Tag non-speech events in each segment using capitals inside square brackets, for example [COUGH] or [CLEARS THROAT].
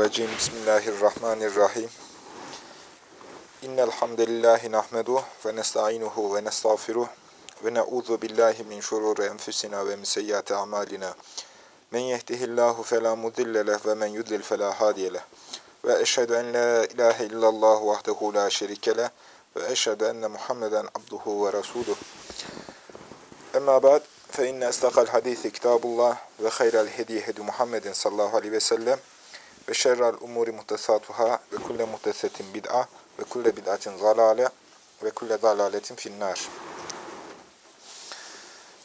Mineşşeytanirracim. Bismillahirrahmanirrahim. İnnel hamdelellahi nahmeduhu ve nestainuhu ve nestağfiruh ve na'udzu billahi min şururi enfusina ve min seyyiati amalina. Men yehdihillahu fela mudille ve men yudlil fela hadiye. Ve eşhedü en la ilahe illallah vahdehu la şerike ve eşhedü enne Muhammeden abduhu ve resuluh. Emma ba'd inne estakal hadisi kitabullah ve hayral hediye hedi Muhammedin sallallahu aleyhi ve sellem ve şerrel umuri muhtesatuhâ ve kulle muhtesetin bid'a ve kulle bid'atin zalâle ve kulle zalâletin finnâr.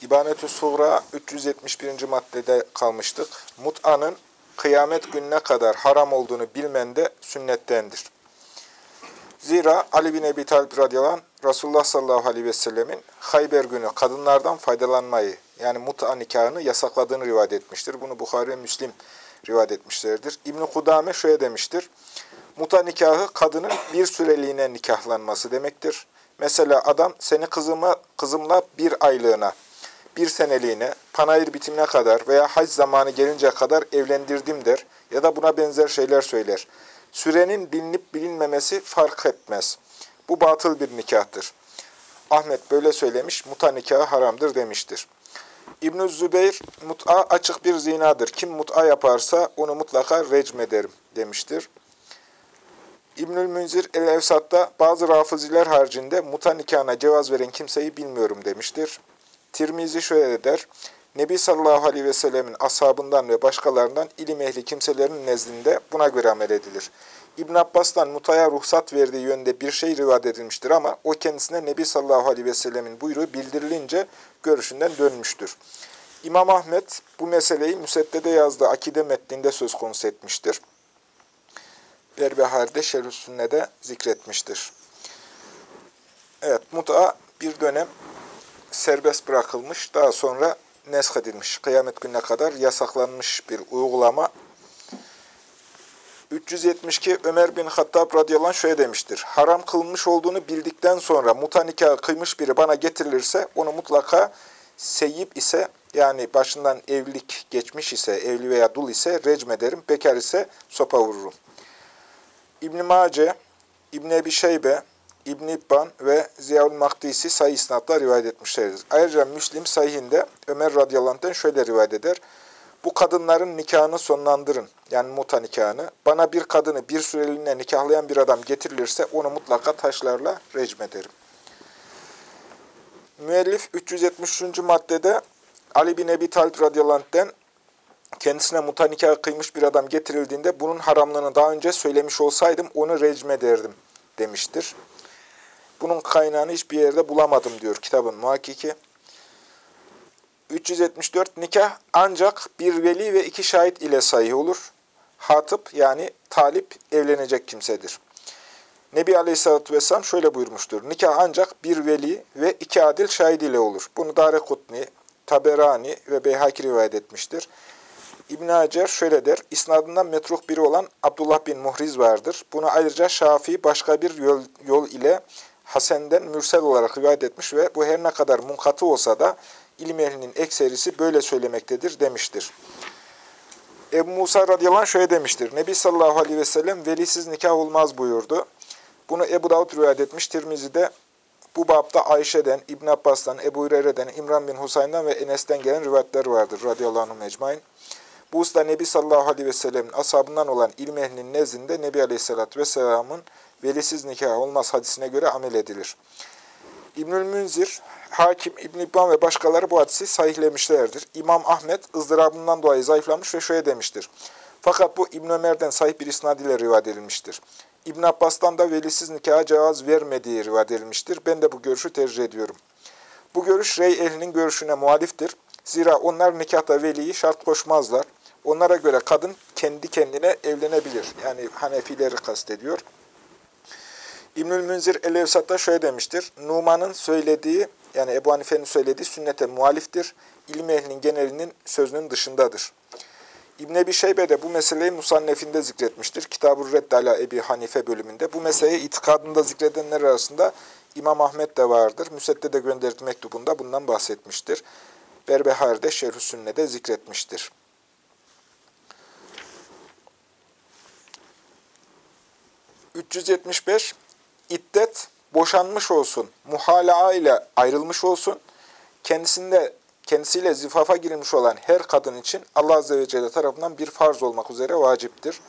İbanetü Suğra 371. maddede kalmıştık. Mut'anın kıyamet gününe kadar haram olduğunu bilmen de sünnettendir. Zira Ali bin Ebi Talib radıyallahu anh, Resulullah sallallahu aleyhi ve sellemin Hayber günü kadınlardan faydalanmayı yani mut'a nikahını yasakladığını rivayet etmiştir. Bunu Bukhari ve Müslim rivayet etmişlerdir. İbn-i Kudame şöyle demiştir. Muta nikahı kadının bir süreliğine nikahlanması demektir. Mesela adam seni kızıma, kızımla bir aylığına, bir seneliğine, panayır bitimine kadar veya hac zamanı gelince kadar evlendirdim der ya da buna benzer şeyler söyler. Sürenin bilinip bilinmemesi fark etmez. Bu batıl bir nikahtır. Ahmet böyle söylemiş, muta nikahı haramdır demiştir. İbn-i Zübeyir, mut'a açık bir zinadır. Kim mut'a yaparsa onu mutlaka recm ederim demiştir. İbnül Münzir el-Evsat'ta bazı rafıziler haricinde muta nikahına cevaz veren kimseyi bilmiyorum demiştir. Tirmizi şöyle der, Nebi sallallahu aleyhi ve sellemin ashabından ve başkalarından ilim ehli kimselerin nezdinde buna göre amel edilir. İbn Abbas'tan mutaya ruhsat verdiği yönde bir şey rivayet edilmiştir ama o kendisine Nebi sallallahu aleyhi ve sellemin buyruğu bildirilince görüşünden dönmüştür. İmam Ahmet bu meseleyi Müsedde'de yazdığı akide metninde söz konusu etmiştir. Berbehar'de Şerh-ü Sünne'de zikretmiştir. Evet, muta bir dönem serbest bırakılmış, daha sonra nesk edilmiş. Kıyamet gününe kadar yasaklanmış bir uygulama. 372 Ömer bin Hattab radıyallahu anh şöyle demiştir. Haram kılınmış olduğunu bildikten sonra muta nikahı kıymış biri bana getirilirse onu mutlaka seyyip ise yani başından evlilik geçmiş ise, evli veya dul ise recm ederim. Bekar ise sopa vururum. İbn-i Mace, İbn-i Ebi Şeybe, İbn-i İbban ve Ziyaül Makdisi sayı isnatla rivayet etmişlerdir. Ayrıca Müslim sayhinde Ömer radıyallahu anh'ten şöyle rivayet eder. Bu kadınların nikahını sonlandırın. Yani muta nikahını. Bana bir kadını bir süreliğine nikahlayan bir adam getirilirse onu mutlaka taşlarla recm ederim. Müellif 373. maddede Ali bin Ebi Talib radıyallahu kendisine muta nikahı kıymış bir adam getirildiğinde bunun haramlığını daha önce söylemiş olsaydım onu recm ederdim demiştir. Bunun kaynağını hiçbir yerde bulamadım diyor kitabın muhakkiki. 374 nikah ancak bir veli ve iki şahit ile sahih olur. Hatıp yani talip evlenecek kimsedir. Nebi Aleyhisselatü Vesselam şöyle buyurmuştur. Nikah ancak bir veli ve iki adil şahit ile olur. Bunu Darekutni, Taberani ve Beyhaki rivayet etmiştir. İbn Hacer şöyle der, isnadından metruh biri olan Abdullah bin Muhriz vardır. Bunu ayrıca Şafii başka bir yol, yol ile Hasen'den mürsel olarak rivayet etmiş ve bu her ne kadar munkatı olsa da ilim ehlinin ekserisi böyle söylemektedir demiştir. Ebu Musa radıyallahu şöyle demiştir. Nebi sallallahu aleyhi ve sellem velisiz nikah olmaz buyurdu. Bunu Ebu Davud rivayet etmiş. Tirmizi'de bu babda Ayşe'den, İbn Abbas'tan, Ebu Hureyre'den, İmran bin Husayn'dan ve Enes'ten gelen rivayetler vardır radıyallahu anh mecmain. Bu usta Nebi sallallahu aleyhi ve sellemin ashabından olan ilm ehlinin nezdinde Nebi aleyhissalatü vesselamın velisiz nikah olmaz hadisine göre amel edilir. İbnül Münzir, Hakim, İbn İbban ve başkaları bu hadisi sahihlemişlerdir. İmam Ahmet ızdırabından dolayı zayıflamış ve şöyle demiştir. Fakat bu İbn Ömer'den sahih bir isnad ile rivayet edilmiştir. İbn Abbas'tan da velisiz nikaha cevaz vermediği rivayet edilmiştir. Ben de bu görüşü tercih ediyorum. Bu görüş rey ehlinin görüşüne muhaliftir. Zira onlar nikahta veliyi şart koşmazlar. Onlara göre kadın kendi kendine evlenebilir. Yani Hanefileri kastediyor. İbnül Münzir el-Evsat'ta şöyle demiştir. Numan'ın söylediği, yani Ebu Hanife'nin söylediği sünnete muhaliftir. İlim ehlinin genelinin sözünün dışındadır. İbn Ebi Şeybe de bu meseleyi Musannef'inde zikretmiştir. Kitab-ı Reddala Ebi Hanife bölümünde. Bu meseleyi itikadında zikredenler arasında İmam Ahmet de vardır. Müsedde'de gönderdiği mektubunda bundan bahsetmiştir. Berbehar'de Şerh-ü Sünne'de zikretmiştir. 375 iddet boşanmış olsun, muhalaa ile ayrılmış olsun, kendisinde kendisiyle zifafa girilmiş olan her kadın için Allah Azze ve Celle tarafından bir farz olmak üzere vaciptir.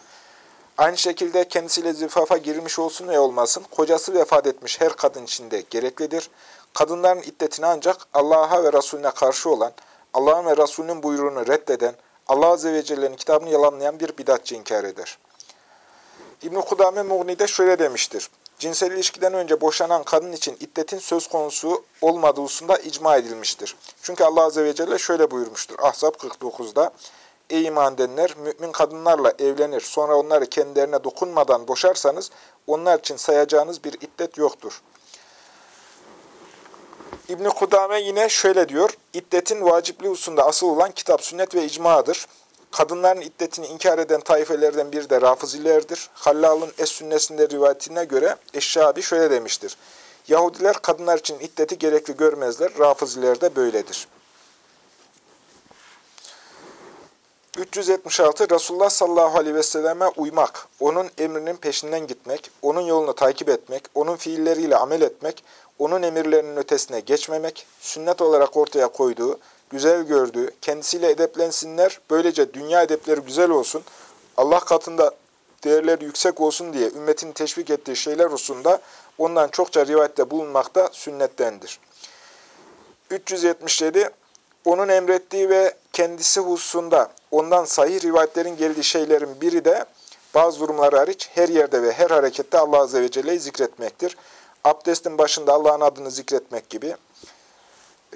Aynı şekilde kendisiyle zifafa girmiş olsun ve olmasın, kocası vefat etmiş her kadın için de gereklidir. Kadınların iddetini ancak Allah'a ve Resulüne karşı olan, Allah'ın ve Resulünün buyruğunu reddeden, Allah Azze ve Celle'nin kitabını yalanlayan bir bidatçı inkar eder. İbn-i Kudame Mughni'de şöyle demiştir. Cinsel ilişkiden önce boşanan kadın için iddetin söz konusu olmadığı hususunda icma edilmiştir. Çünkü Allah Azze ve Celle şöyle buyurmuştur. Ahzab 49'da Ey iman edenler, mümin kadınlarla evlenir, sonra onları kendilerine dokunmadan boşarsanız, onlar için sayacağınız bir iddet yoktur. İbn-i Kudame yine şöyle diyor, iddetin vacipli hususunda asıl olan kitap, sünnet ve icmadır. Kadınların iddetini inkar eden taifelerden biri de Rafizilerdir. Hallal'ın Es-Sünnesinde rivayetine göre Eşşabi şöyle demiştir. Yahudiler kadınlar için iddeti gerekli görmezler, Rafiziler de böyledir. 376 Resulullah sallallahu aleyhi ve selleme uymak, onun emrinin peşinden gitmek, onun yolunu takip etmek, onun fiilleriyle amel etmek, onun emirlerinin ötesine geçmemek, sünnet olarak ortaya koyduğu, güzel gördüğü, kendisiyle edeplensinler, böylece dünya edepleri güzel olsun, Allah katında değerleri yüksek olsun diye ümmetini teşvik ettiği şeyler hususunda ondan çokça rivayette bulunmakta sünnettendir. 377 Onun emrettiği ve kendisi hususunda ondan sahih rivayetlerin geldiği şeylerin biri de bazı durumlar hariç her yerde ve her harekette Allah Azze ve Celle'yi zikretmektir. Abdestin başında Allah'ın adını zikretmek gibi.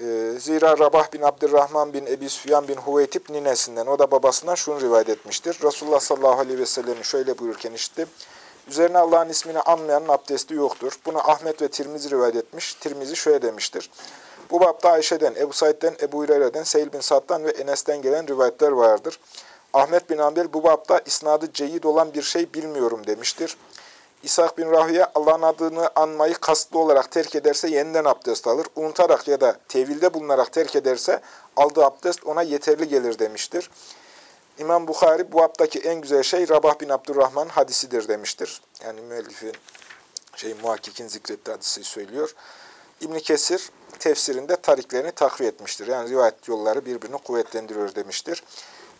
Ee, zira Rabah bin Abdurrahman bin Ebi Süfyan bin Huveytip ninesinden, o da babasından şunu rivayet etmiştir. Resulullah sallallahu aleyhi ve sellem'in şöyle buyururken işte, üzerine Allah'ın ismini anmayanın abdesti yoktur. Bunu Ahmet ve Tirmizi rivayet etmiş. Tirmizi şöyle demiştir. Bu bapta Ayşe'den, Ebu Said'den, Ebu Hureyre'den, Seyil bin Sa'd'dan ve Enes'ten gelen rivayetler vardır. Ahmet bin Ambel bu bapta isnadı ceyid olan bir şey bilmiyorum demiştir. İshak bin Rahüye Allah'ın adını anmayı kastlı olarak terk ederse yeniden abdest alır. Unutarak ya da tevilde bulunarak terk ederse aldığı abdest ona yeterli gelir demiştir. İmam Bukhari bu haptaki en güzel şey Rabah bin Abdurrahman hadisidir demiştir. Yani müellifin, şey, muhakkikin zikrettiği hadisi söylüyor. ibn Kesir tefsirinde tariklerini takviye etmiştir. Yani rivayet yolları birbirini kuvvetlendiriyor demiştir.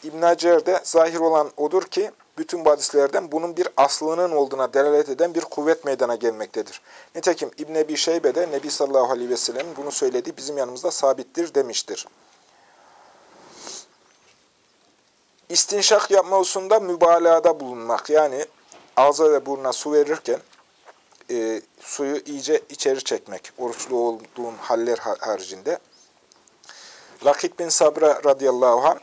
İbn Hacer de zahir olan odur ki bütün bu hadislerden bunun bir aslının olduğuna delalet eden bir kuvvet meydana gelmektedir. Nitekim İbn Ebi Şeybe de Nebi sallallahu aleyhi ve sellem'in bunu söylediği bizim yanımızda sabittir demiştir. İstinşak yapma hususunda mübalağada bulunmak. Yani ağza ve burnuna su verirken e, suyu iyice içeri çekmek. Oruçlu olduğun haller haricinde. Rakib bin Sabra radıyallahu anh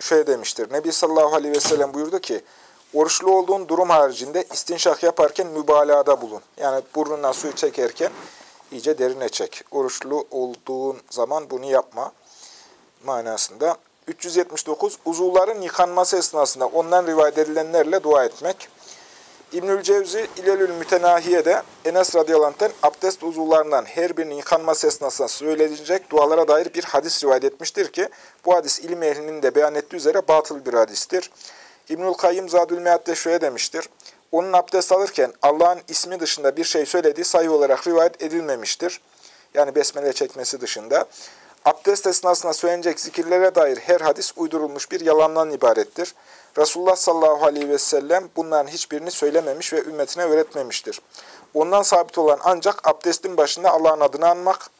şöyle demiştir. Nebi sallallahu aleyhi ve sellem buyurdu ki, oruçlu olduğun durum haricinde istinşak yaparken mübalağada bulun. Yani burnundan suyu çekerken iyice derine çek. Oruçlu olduğun zaman bunu yapma manasında. 379. Uzuvların yıkanması esnasında ondan rivayet edilenlerle dua etmek. İbnül Cevzi İlelül Mütenahiye'de Enes radıyallahu abdest uzuvlarından her birinin yıkanması esnasında söylenilecek dualara dair bir hadis rivayet etmiştir ki bu hadis ilim ehlinin de beyan ettiği üzere batıl bir hadistir. İbnül Kayyım Zadül Mead'de şöyle demiştir. Onun abdest alırken Allah'ın ismi dışında bir şey söylediği sayı olarak rivayet edilmemiştir. Yani besmele çekmesi dışında. Abdest esnasında söylenecek zikirlere dair her hadis uydurulmuş bir yalandan ibarettir. Resulullah sallallahu aleyhi ve sellem bunların hiçbirini söylememiş ve ümmetine öğretmemiştir. Ondan sabit olan ancak abdestin başında Allah'ın adını anmak,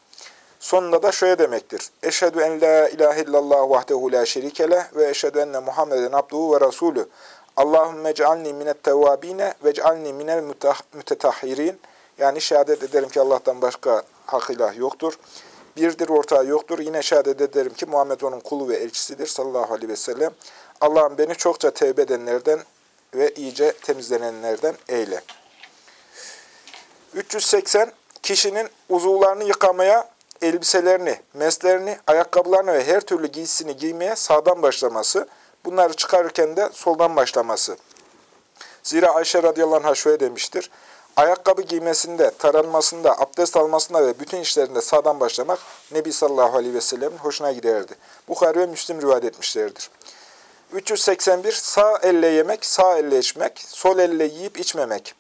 sonunda da şöyle demektir. Eşhedü en la ilahe illallah vahdehu la şerike ve eşhedü enne Muhammeden abduhu ve rasulü. Allahümme cealni minet tevvabine ve cealni minel mütetahhirin. Yani şehadet ederim ki Allah'tan başka hak ilah yoktur. Birdir ortağı yoktur. Yine şehadet ederim ki Muhammed onun kulu ve elçisidir sallallahu aleyhi ve sellem. Allah'ım beni çokça tevbe edenlerden ve iyice temizlenenlerden eyle. 380. Kişinin uzuvlarını yıkamaya, elbiselerini, meslerini, ayakkabılarını ve her türlü giysisini giymeye sağdan başlaması, bunları çıkarırken de soldan başlaması. Zira Ayşe radıyallahu anh şöyle demiştir. Ayakkabı giymesinde, taranmasında, abdest almasında ve bütün işlerinde sağdan başlamak Nebi sallallahu aleyhi ve sellemin hoşuna giderdi. Bukhari ve Müslim rivayet etmişlerdir. 381 sağ elle yemek, sağ elle içmek, sol elle yiyip içmemek.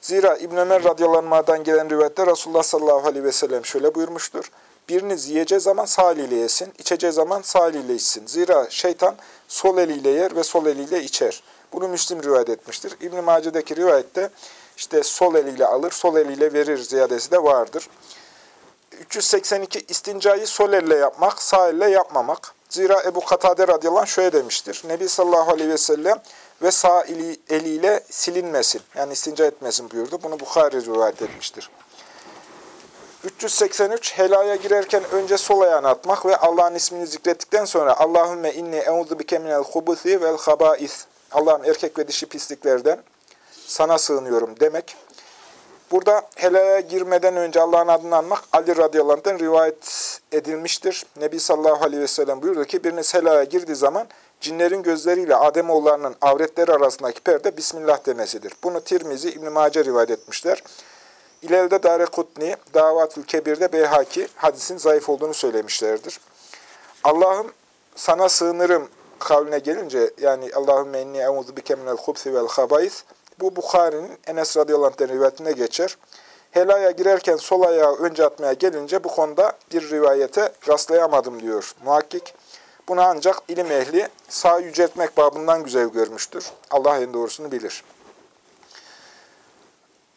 Zira İbn Ömer radıyallahu gelen rivayette Resulullah sallallahu aleyhi ve sellem şöyle buyurmuştur. Biriniz yiyeceği zaman sağ eliyle yesin, içeceği zaman sağ eliyle içsin. Zira şeytan sol eliyle yer ve sol eliyle içer. Bunu Müslim rivayet etmiştir. İbn-i Mace'deki rivayette işte sol eliyle alır, sol eliyle verir ziyadesi de vardır. 382 istincayı sol elle yapmak, sağ elle yapmamak. Zira Ebu Katade radıyallahu anh şöyle demiştir. Nebi sallallahu aleyhi ve sellem ve sağ eli, eliyle silinmesin. Yani istinca etmesin buyurdu. Bunu Bukhari rivayet etmiştir. 383 helaya girerken önce sol ayağını atmak ve Allah'ın ismini zikrettikten sonra Allahümme inni euzu bike minel hubuthi vel habais. Allah'ım erkek ve dişi pisliklerden sana sığınıyorum demek. Burada helaya girmeden önce Allah'ın adını anmak Ali radıyallahu anh'tan rivayet edilmiştir. Nebi sallallahu aleyhi ve sellem buyurdu ki biriniz helaya girdiği zaman cinlerin gözleriyle Ademoğullarının avretleri arasındaki perde Bismillah demesidir. Bunu Tirmizi İbn-i Mace rivayet etmişler. İleride Dare Kutni, Davatül Kebir'de Beyhaki hadisin zayıf olduğunu söylemişlerdir. Allah'ım sana sığınırım kavline gelince yani Allahümme inni eûzu bike minel hubsi vel habayis bu Bukhari'nin Enes radıyallahu anh'ten rivayetine geçer. Helaya girerken sol ayağı önce atmaya gelince bu konuda bir rivayete rastlayamadım diyor muhakkik. Bunu ancak ilim ehli sağ yüceltmek babından güzel görmüştür. Allah en doğrusunu bilir.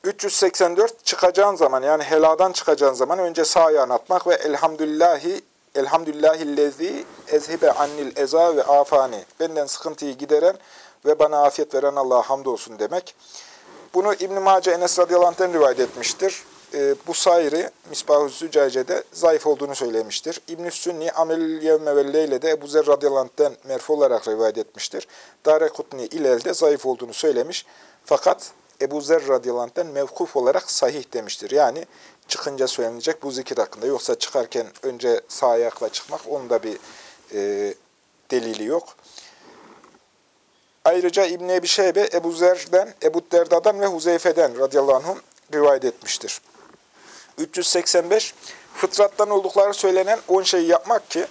384 çıkacağın zaman yani heladan çıkacağın zaman önce sağ ayağını atmak ve elhamdülillahi elhamdülillahillezi ezhibe annil eza ve afani. Benden sıkıntıyı gideren ve bana afiyet veren Allah'a hamdolsun demek. Bunu İbn-i Mace Enes radıyallahu anh'ten rivayet etmiştir. E, bu sayri Misbah-ı Zücace'de zayıf olduğunu söylemiştir. İbn-i Sünni Amel Yevme ve Leyle'de Ebu Zer radıyallahu anh'ten merfu olarak rivayet etmiştir. Dare Kutni İlel'de zayıf olduğunu söylemiş. Fakat Ebu Zer radıyallahu anh'ten mevkuf olarak sahih demiştir. Yani çıkınca söylenecek bu zikir hakkında. Yoksa çıkarken önce sağ ayakla çıkmak onun da bir e, delili yok. Ayrıca İbn Ebi Şeybe Ebu Zer'den, Ebu Derda'dan ve Huzeyfe'den radıyallahu anhum rivayet etmiştir. 385 fıtrattan oldukları söylenen 10 şeyi yapmak ki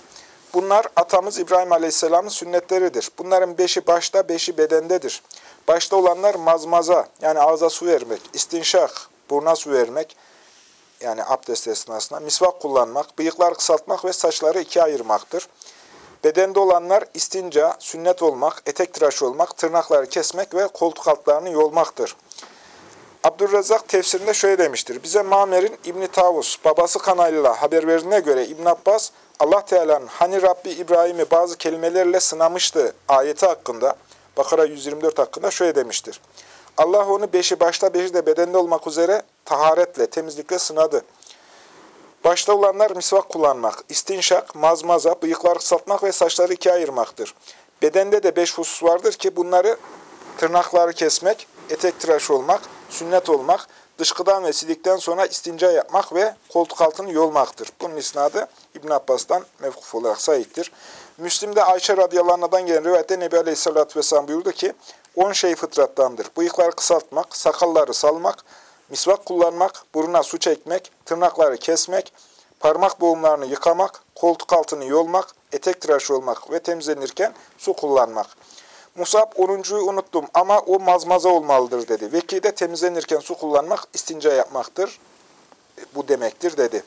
bunlar atamız İbrahim Aleyhisselam'ın sünnetleridir. Bunların beşi başta, beşi bedendedir. Başta olanlar mazmaza yani ağza su vermek, istinşak, burna su vermek yani abdest esnasında, misvak kullanmak, bıyıklar kısaltmak ve saçları ikiye ayırmaktır. Bedende olanlar istinca, sünnet olmak, etek tıraş olmak, tırnakları kesmek ve koltuk altlarını yolmaktır. Abdurrezzak tefsirinde şöyle demiştir. Bize Mamer'in İbni Tavus, babası kanalıyla haber verdiğine göre İbn Abbas, Allah Teala'nın hani Rabbi İbrahim'i bazı kelimelerle sınamıştı ayeti hakkında, Bakara 124 hakkında şöyle demiştir. Allah onu beşi başta beşi de bedende olmak üzere taharetle, temizlikle sınadı. Başta olanlar misvak kullanmak, istinşak, mazmaza, bıyıkları kısaltmak ve saçları ikiye ayırmaktır. Bedende de beş husus vardır ki bunları tırnakları kesmek, etek tıraş olmak, sünnet olmak, dışkıdan ve silikten sonra istinca yapmak ve koltuk altını yolmaktır. Bunun isnadı İbn Abbas'tan mevkuf olarak sahiptir. Müslim'de Ayşe radıyallahu gelen rivayette Nebi Aleyhisselatü Vesselam buyurdu ki, on şey fıtrattandır. Bıyıkları kısaltmak, sakalları salmak, misvak kullanmak, buruna su çekmek, tırnakları kesmek, parmak boğumlarını yıkamak, koltuk altını yolmak, etek tıraş olmak ve temizlenirken su kullanmak. Musab 10.yu unuttum ama o mazmaza olmalıdır dedi. Veki de temizlenirken su kullanmak istinca yapmaktır. Bu demektir dedi.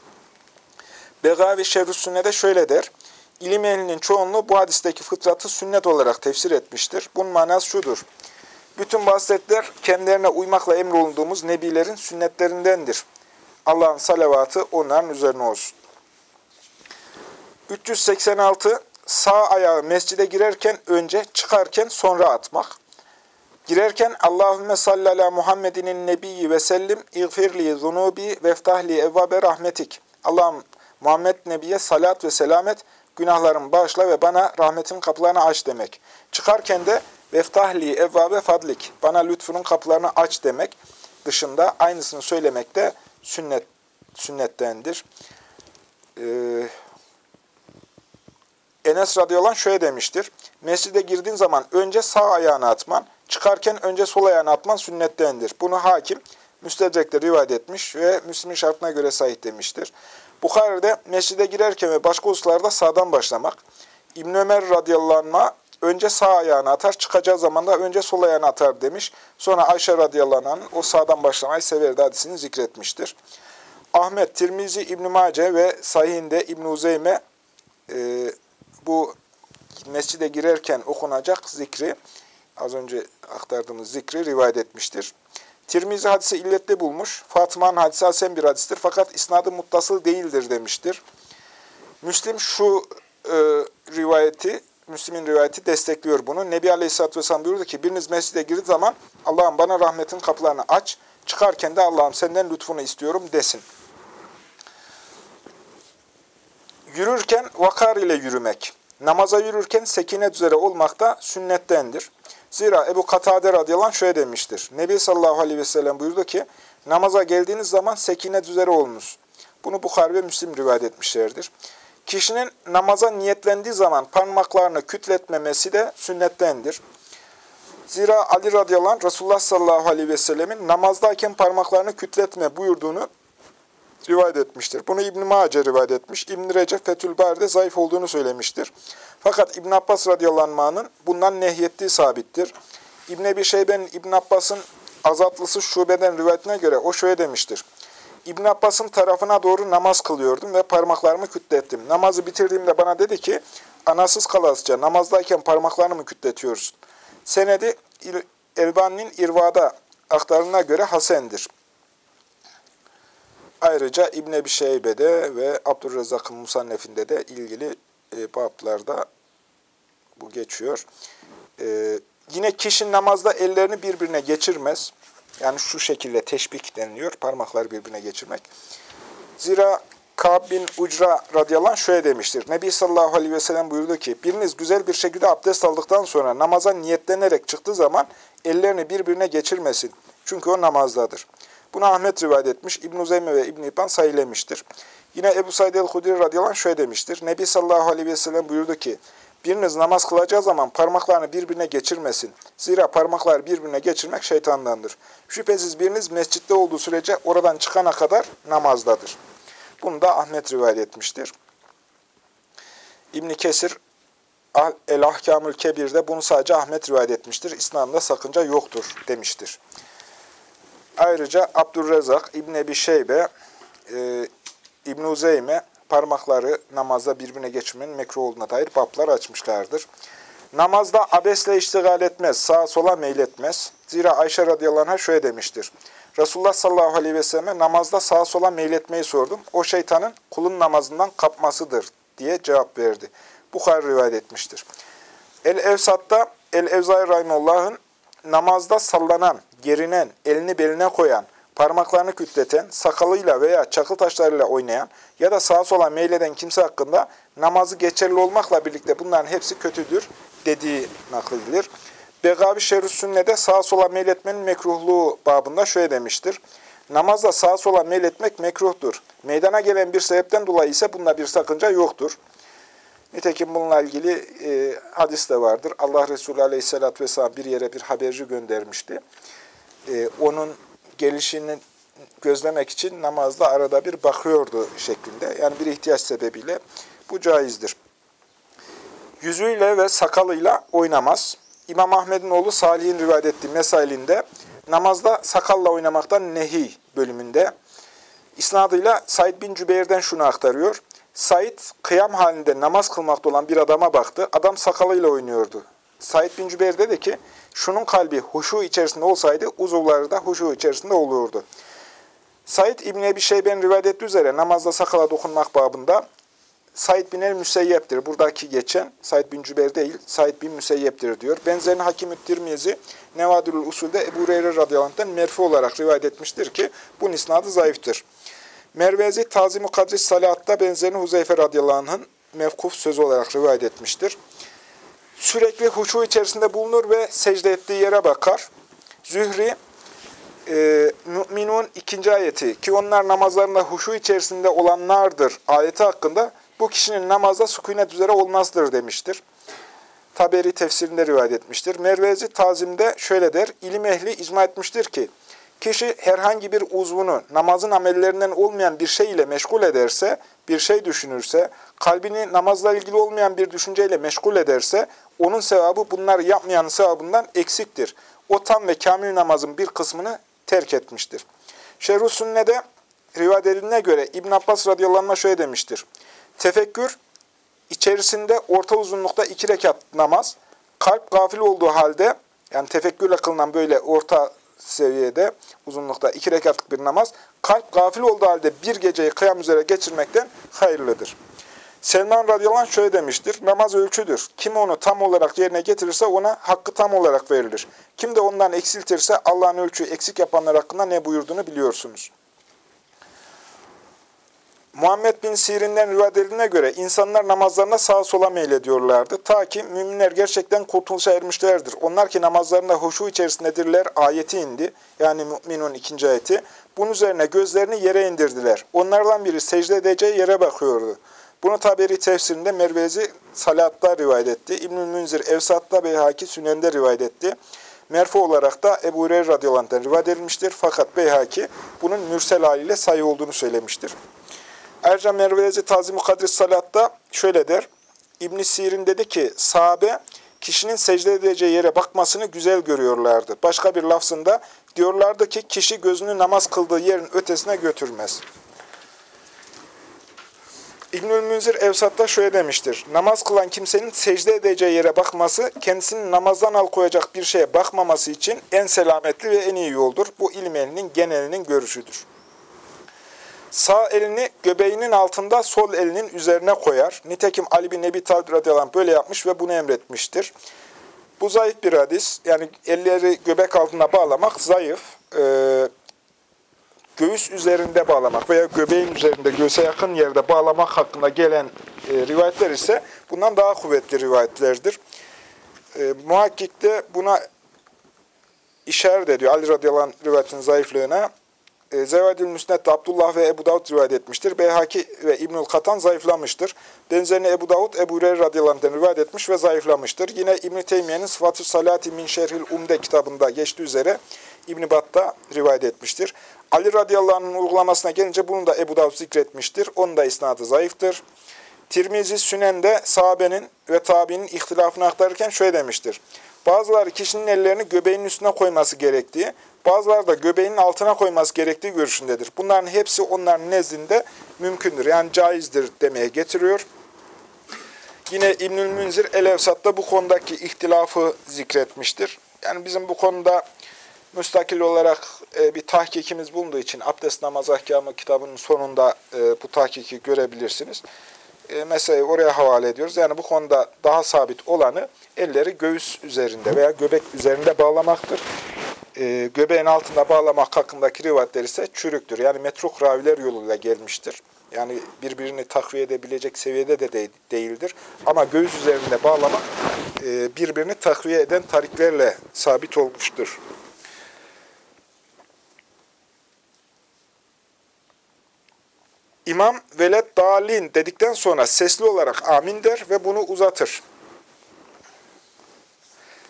Begavi Şerhü de şöyle der. İlim ehlinin çoğunluğu bu hadisteki fıtratı sünnet olarak tefsir etmiştir. Bunun manası şudur. Bütün vasiyetler kendilerine uymakla emrolunduğumuz nebilerin sünnetlerindendir. Allah'ın salavatı onların üzerine olsun. 386 sağ ayağı mescide girerken önce, çıkarken sonra atmak. Girerken Allahümme salli ala Muhammedinin nebiyyi ve sellim iğfirli zunubi veftahli evvabe rahmetik. Allah'ım Muhammed Nebi'ye salat ve selamet, günahlarımı bağışla ve bana rahmetin kapılarını aç demek. Çıkarken de veftahli evvabe fadlik, bana lütfunun kapılarını aç demek dışında aynısını söylemek de sünnet, sünnettendir. Ee, Enes radıyallahu şöyle demiştir. Mescide girdiğin zaman önce sağ ayağını atman, çıkarken önce sol ayağını atman sünnettendir. Bunu hakim Müstedrek'te rivayet etmiş ve Müslim'in şartına göre sahih demiştir. Bukhari'de mescide girerken ve başka hususlarda sağdan başlamak, İbn Ömer radıyallahu önce sağ ayağını atar, çıkacağı zaman da önce sol ayağını atar demiş. Sonra Ayşe radıyallahu anh o sağdan başlamayı severdi hadisini zikretmiştir. Ahmet, Tirmizi, İbn-i Mace ve Sahih'inde İbn-i Uzeyme e, bu mescide girerken okunacak zikri, az önce aktardığımız zikri rivayet etmiştir. Tirmizi hadisi illetli bulmuş. Fatıma'nın hadisi hasen bir hadistir fakat isnadı muttasıl değildir demiştir. Müslim şu e, rivayeti, Müslim'in rivayeti destekliyor bunu. Nebi Aleyhisselatü Vesselam buyurdu ki, biriniz mescide girdiği zaman Allah'ım bana rahmetin kapılarını aç, çıkarken de Allah'ım senden lütfunu istiyorum desin. Yürürken vakar ile yürümek. Namaza yürürken sekinet üzere olmak da sünnettendir. Zira Ebu Katade radıyallahu anh şöyle demiştir. Nebi sallallahu aleyhi ve sellem buyurdu ki, namaza geldiğiniz zaman sekinet üzere olunuz. Bunu Bukhari ve Müslim rivayet etmişlerdir. Kişinin namaza niyetlendiği zaman parmaklarını kütletmemesi de sünnettendir. Zira Ali radıyallahu anh Resulullah sallallahu aleyhi ve sellemin namazdayken parmaklarını kütletme buyurduğunu rivayet etmiştir. Bunu İbn-i Mace rivayet etmiş. İbn-i Recep Fethül zayıf olduğunu söylemiştir. Fakat İbn Abbas radıyallahu anh'ın bundan nehyettiği sabittir. İbn Ebi Şeybe'nin İbn Abbas'ın azatlısı şubeden rivayetine göre o şöyle demiştir. İbn Abbas'ın tarafına doğru namaz kılıyordum ve parmaklarımı kütlettim. Namazı bitirdiğimde bana dedi ki, anasız kalasıca namazdayken parmaklarını mı kütletiyorsun? Senedi Elbani'nin İrva'da aktarına göre Hasen'dir. Ayrıca İbn Ebi Şeybe'de ve Abdurrezzak'ın Musannef'inde de ilgili e, bablarda bu geçiyor. E, yine kişi namazda ellerini birbirine geçirmez. Yani şu şekilde teşbik deniliyor, parmakları birbirine geçirmek. Zira Ka'b bin Ucra radıyallahu şöyle demiştir. Nebi sallallahu aleyhi ve sellem buyurdu ki, biriniz güzel bir şekilde abdest aldıktan sonra namaza niyetlenerek çıktığı zaman ellerini birbirine geçirmesin. Çünkü o namazdadır. Bunu Ahmet rivayet etmiş, İbn-i Zeyme ve İbn-i İbban sayılemiştir. Yine Ebu Said el-Hudri radıyallahu şöyle demiştir. Nebi sallallahu aleyhi ve sellem buyurdu ki, biriniz namaz kılacağı zaman parmaklarını birbirine geçirmesin. Zira parmakları birbirine geçirmek şeytandandır. Şüphesiz biriniz mescitte olduğu sürece oradan çıkana kadar namazdadır. Bunu da Ahmet rivayet etmiştir. İbn Kesir El-Ahkamül Kebir'de bunu sadece Ahmet rivayet etmiştir. İslam'da sakınca yoktur demiştir. Ayrıca Abdurrezzak, İbn Ebi Şeybe, e, İbn Uzeyme parmakları namazda birbirine geçirmenin mekruh olduğuna dair bablar açmışlardır. Namazda abesle iştigal etmez, sağa sola meyletmez. Zira Ayşe radıyallahu anh şöyle demiştir. Resulullah sallallahu aleyhi ve selleme namazda sağa sola meyletmeyi sordum. O şeytanın kulun namazından kapmasıdır diye cevap verdi. Bukhari rivayet etmiştir. El-Evsat'ta El-Evzai Rahimullah'ın namazda sallanan, gerinen, elini beline koyan, parmaklarını kütleten, sakalıyla veya çakıl taşlarıyla oynayan ya da sağa sola meyleden kimse hakkında namazı geçerli olmakla birlikte bunların hepsi kötüdür dediği nakledilir. Begavi Şerif Sünne'de sağa sola meyletmenin mekruhluğu babında şöyle demiştir. Namazda sağa sola meyletmek mekruhtur. Meydana gelen bir sebepten dolayı ise bunda bir sakınca yoktur. Nitekim bununla ilgili e, hadis de vardır. Allah Resulü Aleyhisselatü Vesselam bir yere bir haberci göndermişti. E, onun gelişini gözlemek için namazda arada bir bakıyordu şeklinde. Yani bir ihtiyaç sebebiyle bu caizdir. Yüzüyle ve sakalıyla oynamaz. İmam Ahmed'in oğlu Salih'in rivayet ettiği mesailinde namazda sakalla oynamaktan nehi bölümünde isnadıyla Said bin Cübeyr'den şunu aktarıyor. Said kıyam halinde namaz kılmakta olan bir adama baktı. Adam sakalıyla oynuyordu. Said bin Cübeyr dedi ki, şunun kalbi huşu içerisinde olsaydı uzuvları da huşu içerisinde olurdu. Said İbn Ebi Şeyben rivayet ettiği üzere namazda sakala dokunmak babında Said bin el-Müseyyep'tir. Buradaki geçen Said bin Cübeyr değil, Said bin Müseyyep'tir diyor. Benzerini Hakim-ü Tirmizi Nevadülül Usul'de Ebu Hureyre radıyallahu merfi olarak rivayet etmiştir ki bu isnadı zayıftır. Mervezi Tazim-i Kadris Salat'ta benzerini Huzeyfe radıyallahu mevkuf sözü olarak rivayet etmiştir. Sürekli huşu içerisinde bulunur ve secde ettiği yere bakar. Zühri, e, Mü'minun ikinci ayeti ki onlar namazlarında huşu içerisinde olanlardır ayeti hakkında bu kişinin namazda sükunet üzere olmazdır demiştir. Taberi tefsirinde rivayet etmiştir. Mervezi Tazim'de şöyle der, ilim ehli icma etmiştir ki, Kişi herhangi bir uzvunu namazın amellerinden olmayan bir şey ile meşgul ederse, bir şey düşünürse, kalbini namazla ilgili olmayan bir düşünceyle meşgul ederse, onun sevabı bunları yapmayanın sevabından eksiktir. O tam ve kamil namazın bir kısmını terk etmiştir. Şerh-i Sünne'de rivayet edildiğine göre İbn Abbas radıyallahu anh şöyle demiştir. Tefekkür, içerisinde orta uzunlukta iki rekat namaz, kalp gafil olduğu halde, yani tefekkürle kılınan böyle orta seviyede, uzunlukta iki rekatlık bir namaz, kalp gafil olduğu halde bir geceyi kıyam üzere geçirmekten hayırlıdır. Selman radıyallahu şöyle demiştir, namaz ölçüdür. Kim onu tam olarak yerine getirirse ona hakkı tam olarak verilir. Kim de ondan eksiltirse Allah'ın ölçüyü eksik yapanlar hakkında ne buyurduğunu biliyorsunuz. Muhammed bin Sirin'den rivayet edildiğine göre insanlar namazlarında sağa sola meylediyorlardı. Ta ki müminler gerçekten kurtuluşa ermişlerdir. Onlar ki namazlarında huşu içerisindedirler ayeti indi. Yani Mü'minun ikinci ayeti. Bunun üzerine gözlerini yere indirdiler. Onlardan biri secde edeceği yere bakıyordu. Bunu Taberi tefsirinde Mervezi Salat'ta rivayet etti. İbnül Münzir Evsat'ta Beyhaki Sünen'de rivayet etti. Merfu olarak da Ebu Hureyre radıyallahu rivayet edilmiştir. Fakat Beyhaki bunun mürsel haliyle sayı olduğunu söylemiştir. Ayrıca Mervelezi Tazim-i Kadris Salat'ta şöyle der. ibn Sirin dedi ki, sahabe kişinin secde edeceği yere bakmasını güzel görüyorlardı. Başka bir lafzında diyorlardı ki, kişi gözünü namaz kıldığı yerin ötesine götürmez. İbnül Münzir Evsat'ta şöyle demiştir. Namaz kılan kimsenin secde edeceği yere bakması, kendisinin namazdan alkoyacak bir şeye bakmaması için en selametli ve en iyi yoldur. Bu ilim elinin genelinin görüşüdür. Sağ elini göbeğinin altında sol elinin üzerine koyar. Nitekim Ali bin Nebi Talib radıyallahu böyle yapmış ve bunu emretmiştir. Bu zayıf bir hadis. Yani elleri göbek altına bağlamak zayıf. Ee, göğüs üzerinde bağlamak veya göbeğin üzerinde göğse yakın yerde bağlamak hakkında gelen e, rivayetler ise bundan daha kuvvetli rivayetlerdir. E, muhakkik de buna işaret ediyor. Ali radıyallahu anh rivayetin zayıflığına. E, Zevadül Müsned'de Abdullah ve Ebu Davud rivayet etmiştir. Beyhaki ve İbnül Katan zayıflamıştır. Benzerini Ebu Davud, Ebu Hureyre radıyallahu rivayet etmiş ve zayıflamıştır. Yine İbn-i Teymiye'nin Sıfatü Salati min Şerhil Umde kitabında geçtiği üzere İbn-i Bat'ta rivayet etmiştir. Ali radıyallahu anh'ın uygulamasına gelince bunu da Ebu Davud zikretmiştir. Onun da isnadı zayıftır. Tirmizi Sünen'de sahabenin ve tabiinin ihtilafını aktarırken şöyle demiştir. Bazıları kişinin ellerini göbeğinin üstüne koyması gerektiği, bazıları da göbeğinin altına koyması gerektiği görüşündedir. Bunların hepsi onların nezdinde mümkündür. Yani caizdir demeye getiriyor. Yine İbnül Münzir El-Evsat'ta bu konudaki ihtilafı zikretmiştir. Yani bizim bu konuda müstakil olarak e, bir tahkikimiz bulunduğu için abdest namaz ahkamı kitabının sonunda e, bu tahkiki görebilirsiniz. E, meseleyi oraya havale ediyoruz. Yani bu konuda daha sabit olanı elleri göğüs üzerinde veya göbek üzerinde bağlamaktır. E, göbeğin altında bağlamak hakkındaki rivayetler ise çürüktür. Yani metruk raviler yoluyla gelmiştir. Yani birbirini takviye edebilecek seviyede de, de değildir. Ama göğüs üzerinde bağlamak e, birbirini takviye eden tariklerle sabit olmuştur. İmam velet dalin dedikten sonra sesli olarak amin der ve bunu uzatır.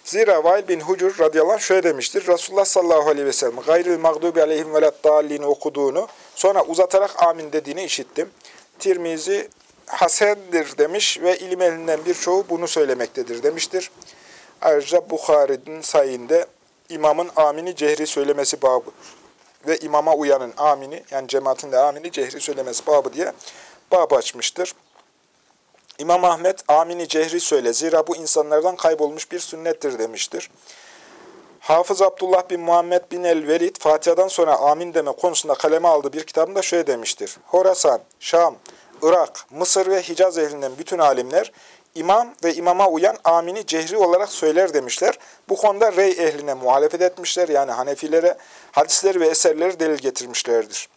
Zira Vail bin Hucur radıyallahu anh şöyle demiştir. Resulullah sallallahu aleyhi ve sellem gayril mağdubi aleyhim velet dalin okuduğunu sonra uzatarak amin dediğini işittim. Tirmizi hasendir demiş ve ilim elinden birçoğu bunu söylemektedir demiştir. Ayrıca Bukhari'nin sayinde imamın amini cehri söylemesi babı ve imama uyanın amini, yani cemaatin de amini cehri söylemesi babı diye bab açmıştır. İmam Ahmet, amini cehri söyle, zira bu insanlardan kaybolmuş bir sünnettir demiştir. Hafız Abdullah bin Muhammed bin el-Velid, Fatiha'dan sonra amin deme konusunda kaleme aldığı bir kitabında şöyle demiştir. Horasan, Şam, Irak, Mısır ve Hicaz ehlinden bütün alimler, İmam ve imama uyan amini cehri olarak söyler demişler. Bu konuda rey ehline muhalefet etmişler. Yani Hanefilere hadisleri ve eserleri delil getirmişlerdir.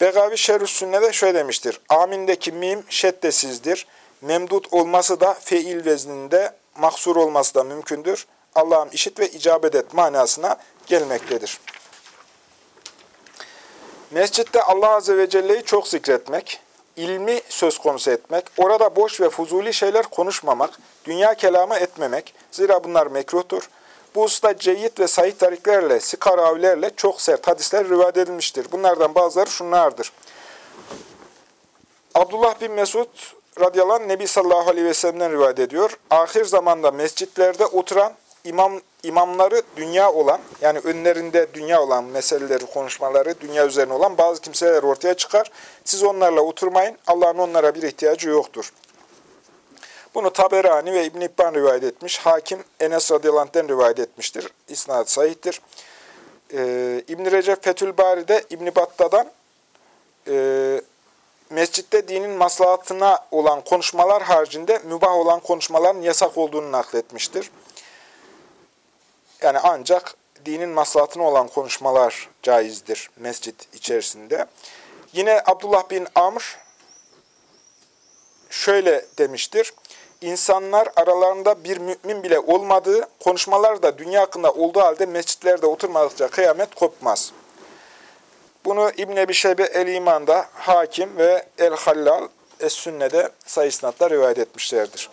Begavi Şerh-ü Sünne'de şöyle demiştir. Amindeki mim şeddesizdir. Memdut olması da feil vezninde, mahsur olması da mümkündür. Allah'ım işit ve icabet et manasına gelmektedir. Mescitte Allah Azze ve Celle'yi çok zikretmek, ilmi söz konusu etmek, orada boş ve fuzuli şeyler konuşmamak, dünya kelamı etmemek, zira bunlar mekruhtur. Bu usta ceyyid ve sahih tariklerle, sikar avilerle çok sert hadisler rivayet edilmiştir. Bunlardan bazıları şunlardır. Abdullah bin Mesud radıyallahu anh Nebi sallallahu aleyhi ve sellem'den rivayet ediyor. Ahir zamanda mescitlerde oturan imam imamları dünya olan, yani önlerinde dünya olan meseleleri, konuşmaları dünya üzerine olan bazı kimseler ortaya çıkar. Siz onlarla oturmayın. Allah'ın onlara bir ihtiyacı yoktur. Bunu Taberani ve İbn İbban rivayet etmiş. Hakim Enes radıyallahu anh'den rivayet etmiştir. İsnad sahihtir. Ee, İbn Recep Fethül Bari'de İbn Batta'dan e, mescitte dinin maslahatına olan konuşmalar haricinde mübah olan konuşmaların yasak olduğunu nakletmiştir. Yani ancak dinin maslahatına olan konuşmalar caizdir mescit içerisinde. Yine Abdullah bin Amr şöyle demiştir. İnsanlar aralarında bir mümin bile olmadığı, konuşmalar da dünya hakkında olduğu halde mescitlerde oturmadıkça kıyamet kopmaz. Bunu İbn Ebi Şeybe el-İman'da, Hakim ve El-Hallal Es-Sünne'de sayısınatla rivayet etmişlerdir.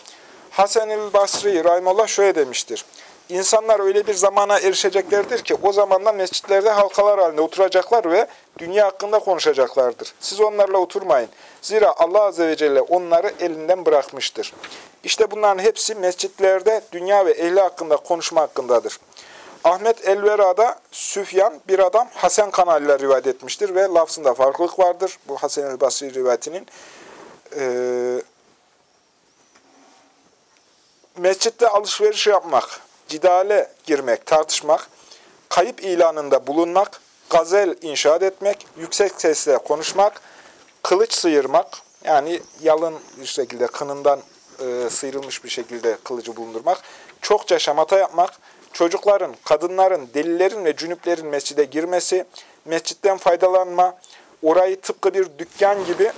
Hasan el Basri Rahimullah şöyle demiştir. İnsanlar öyle bir zamana erişeceklerdir ki o zamandan mescitlerde halkalar halinde oturacaklar ve dünya hakkında konuşacaklardır. Siz onlarla oturmayın. Zira Allah Azze ve Celle onları elinden bırakmıştır. İşte bunların hepsi mescitlerde dünya ve ehli hakkında konuşma hakkındadır. Ahmet Elvera'da Süfyan bir adam Hasan kanalıyla rivayet etmiştir ve lafzında farklılık vardır. Bu Hasan el Basri rivayetinin. Ee, mescitte alışveriş yapmak, cidale girmek, tartışmak, kayıp ilanında bulunmak, gazel inşaat etmek, yüksek sesle konuşmak, kılıç sıyırmak, yani yalın bir şekilde kınından e, sıyrılmış bir şekilde kılıcı bulundurmak, çokça şamata yapmak, çocukların, kadınların, delilerin ve cünüplerin mescide girmesi, mescitten faydalanma, orayı tıpkı bir dükkan gibi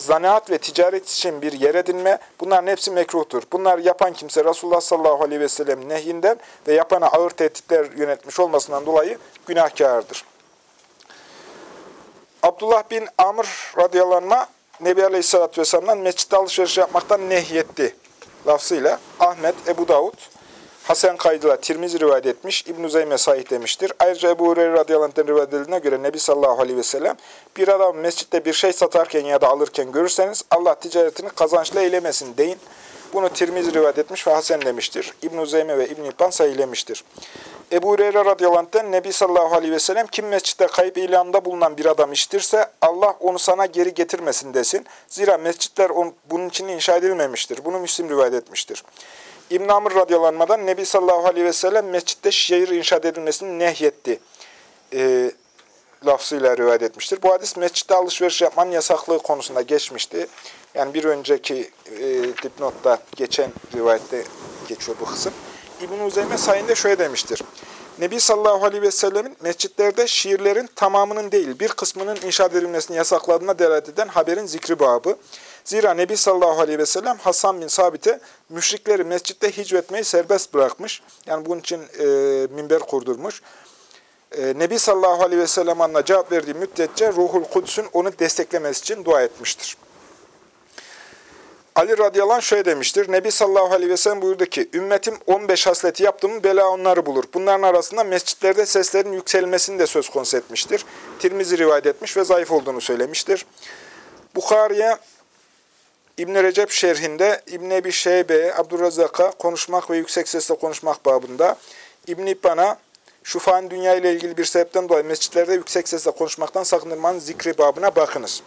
zanaat ve ticaret için bir yer edinme, bunların hepsi mekruhtur. Bunlar yapan kimse Resulullah sallallahu aleyhi ve sellem nehyinden ve yapana ağır tehditler yönetmiş olmasından dolayı günahkardır. Abdullah bin Amr radıyallahu Nebi Aleyhisselatü Vesselam'dan mescitte alışveriş yapmaktan nehyetti lafzıyla Ahmet, Ebu Davud, Hasan kaydıyla Tirmizi rivayet etmiş, İbn-i Zeyme sahih demiştir. Ayrıca Ebu Hureyre radıyallahu rivayet edildiğine göre Nebi sallallahu aleyhi ve sellem bir adam mescitte bir şey satarken ya da alırken görürseniz Allah ticaretini kazançlı eylemesin deyin. Bunu Tirmizi rivayet etmiş ve Hasan demiştir. İbn-i Zeyme ve İbn-i İbban sayılemiştir. Ebu Hureyre radıyallahu Nebi sallallahu aleyhi ve sellem kim mescitte kayıp ilanında bulunan bir adam iştirse Allah onu sana geri getirmesin desin. Zira mescitler on, bunun için inşa edilmemiştir. Bunu Müslim rivayet etmiştir. İbn Amr radıyallahu Nebi sallallahu aleyhi ve sellem mescitte şehir inşaat edilmesini nehyetti. E, lafzıyla rivayet etmiştir. Bu hadis mescitte alışveriş yapmanın yasaklığı konusunda geçmişti. Yani bir önceki e, dipnotta geçen rivayette geçiyor bu kısım. İbn-i Uzeyme sayında şöyle demiştir. Nebi sallallahu aleyhi ve sellemin mescitlerde şiirlerin tamamının değil bir kısmının inşaat edilmesini yasakladığına delalet eden haberin zikri babı. Zira Nebi sallallahu aleyhi ve sellem Hasan bin Sabit'e müşrikleri mescitte hicvetmeyi serbest bırakmış. Yani bunun için e, minber kurdurmuş. E, Nebi sallallahu aleyhi ve sellem anla cevap verdiği müddetçe Ruhul Kudüs'ün onu desteklemesi için dua etmiştir. Ali radıyallahu şöyle demiştir. Nebi sallallahu aleyhi ve sellem buyurdu ki, Ümmetim 15 hasleti yaptığımı bela onları bulur. Bunların arasında mescitlerde seslerin yükselmesini de söz konusu etmiştir. Tirmizi rivayet etmiş ve zayıf olduğunu söylemiştir. Bukhari'ye İbn Recep şerhinde İbn Ebi Şeybe, Abdurrazzak'a konuşmak ve yüksek sesle konuşmak babında İbn İbban'a şufan dünya ile ilgili bir sebepten dolayı mescitlerde yüksek sesle konuşmaktan sakındırmanın zikri babına bakınız.